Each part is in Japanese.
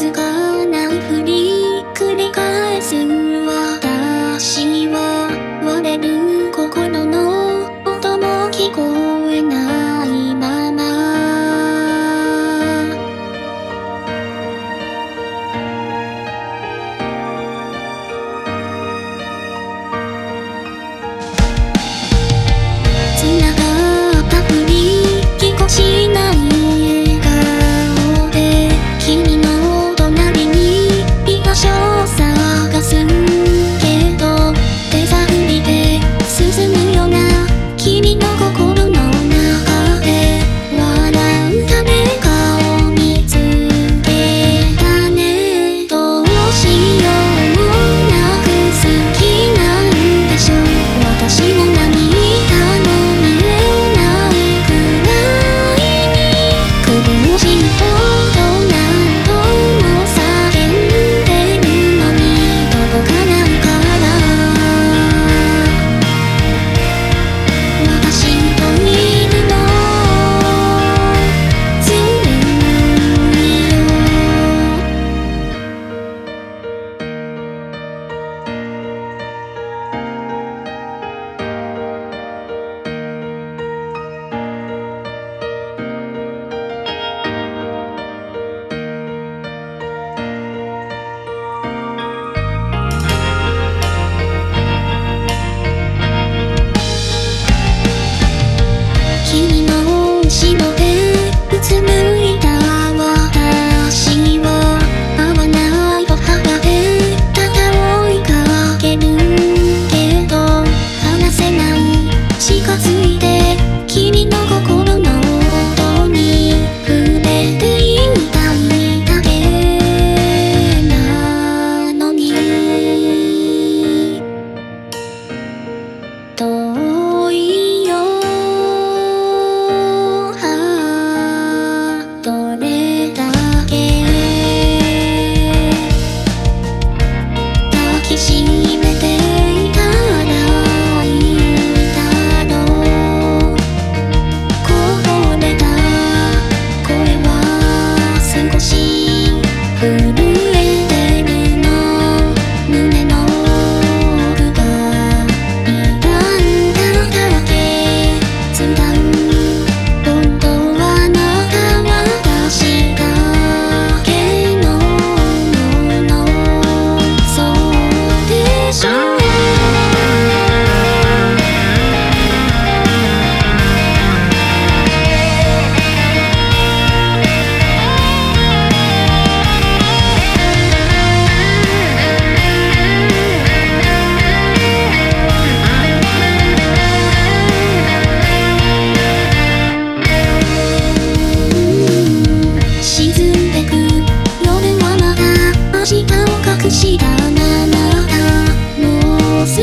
使か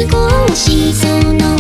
少しその